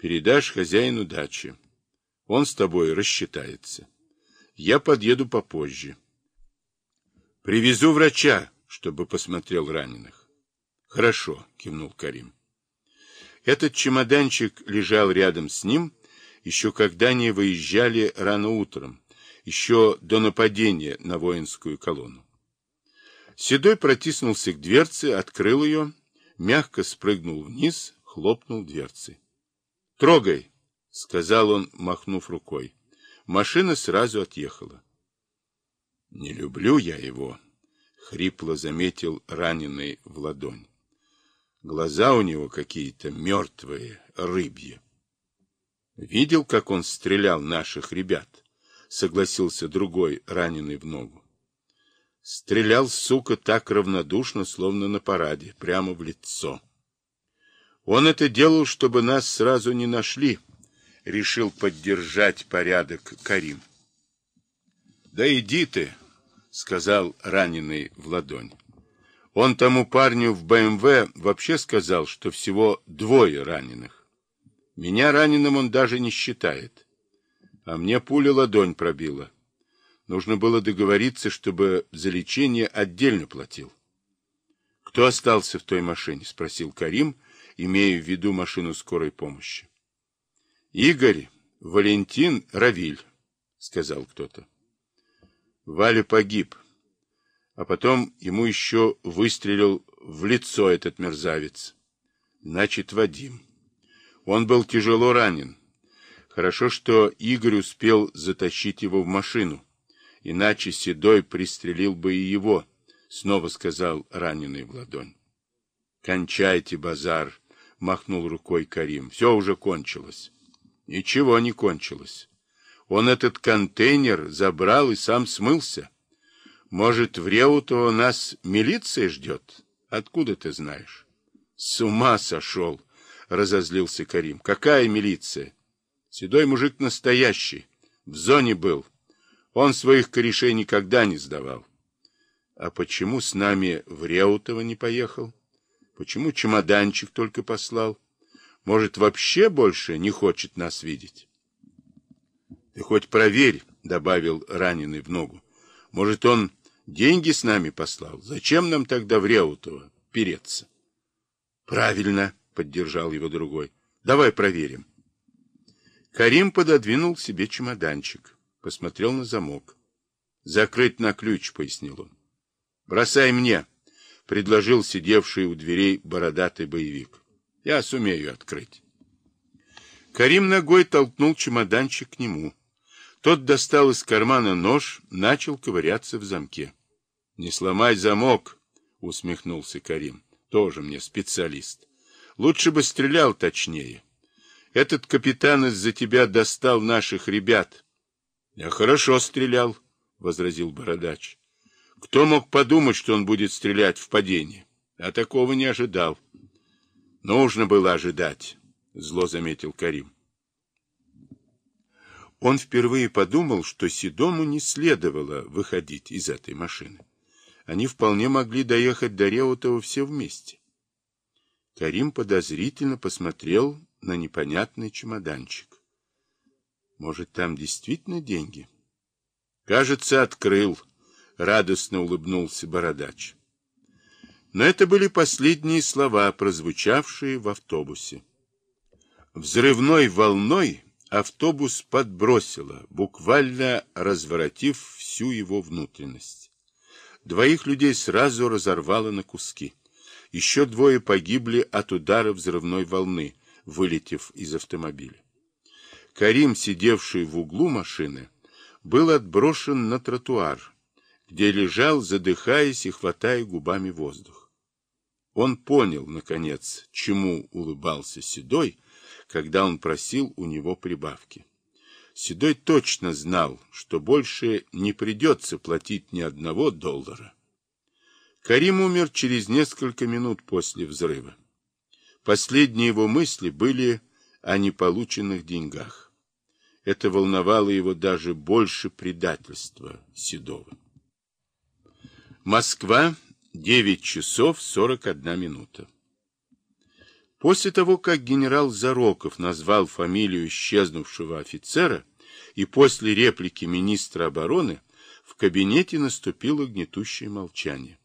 Передашь хозяину дачи. Он с тобой рассчитается. Я подъеду попозже. Привезу врача, чтобы посмотрел раненых. Хорошо, кивнул Карим. Этот чемоданчик лежал рядом с ним, еще когда они выезжали рано утром, еще до нападения на воинскую колонну. Седой протиснулся к дверце, открыл ее, мягко спрыгнул вниз, хлопнул дверцей. «Трогай!» — сказал он, махнув рукой. Машина сразу отъехала. «Не люблю я его», — хрипло заметил раненый в ладонь. Глаза у него какие-то мертвые, рыбьи. Видел, как он стрелял наших ребят? Согласился другой, раненый в ногу. Стрелял, сука, так равнодушно, словно на параде, прямо в лицо. Он это делал, чтобы нас сразу не нашли. Решил поддержать порядок Карим. Да иди ты, сказал раненый в ладонь. Он тому парню в БМВ вообще сказал, что всего двое раненых. Меня раненым он даже не считает. А мне пуля ладонь пробила. Нужно было договориться, чтобы за лечение отдельно платил. «Кто остался в той машине?» — спросил Карим, имея в виду машину скорой помощи. «Игорь, Валентин, Равиль», — сказал кто-то. Валя погиб, а потом ему еще выстрелил в лицо этот мерзавец. Значит, Вадим. Он был тяжело ранен. Хорошо, что Игорь успел затащить его в машину иначе Седой пристрелил бы и его, — снова сказал раненый в ладонь. — Кончайте базар, — махнул рукой Карим. — Все уже кончилось. — Ничего не кончилось. Он этот контейнер забрал и сам смылся. Может, в Реутово нас милиция ждет? Откуда ты знаешь? — С ума сошел, — разозлился Карим. — Какая милиция? Седой мужик настоящий. В зоне был. Он своих корешей никогда не сдавал. А почему с нами в Реутово не поехал? Почему чемоданчик только послал? Может, вообще больше не хочет нас видеть? Ты хоть проверь, — добавил раненый в ногу. Может, он деньги с нами послал? Зачем нам тогда в Реутово переться? Правильно, — поддержал его другой. Давай проверим. Карим пододвинул себе чемоданчик посмотрел на замок. «Закрыть на ключ», — пояснил он. «Бросай мне», — предложил сидевший у дверей бородатый боевик. «Я сумею открыть». Карим ногой толкнул чемоданчик к нему. Тот достал из кармана нож, начал ковыряться в замке. «Не сломай замок», — усмехнулся Карим. «Тоже мне специалист. Лучше бы стрелял точнее. Этот капитан из-за тебя достал наших ребят». — Я хорошо стрелял, — возразил Бородач. — Кто мог подумать, что он будет стрелять в падении? А такого не ожидал. — Нужно было ожидать, — зло заметил Карим. Он впервые подумал, что Седому не следовало выходить из этой машины. Они вполне могли доехать до Реутова все вместе. Карим подозрительно посмотрел на непонятный чемоданчик. Может, там действительно деньги? Кажется, открыл. Радостно улыбнулся бородач. Но это были последние слова, прозвучавшие в автобусе. Взрывной волной автобус подбросило, буквально разворотив всю его внутренность. Двоих людей сразу разорвало на куски. Еще двое погибли от удара взрывной волны, вылетев из автомобиля. Карим, сидевший в углу машины, был отброшен на тротуар, где лежал, задыхаясь и хватая губами воздух. Он понял, наконец, чему улыбался Седой, когда он просил у него прибавки. Седой точно знал, что больше не придется платить ни одного доллара. Карим умер через несколько минут после взрыва. Последние его мысли были о неполученных деньгах. Это волновало его даже больше предательства Седова. Москва, 9 часов 41 минута. После того, как генерал Зароков назвал фамилию исчезнувшего офицера, и после реплики министра обороны в кабинете наступило гнетущее молчание.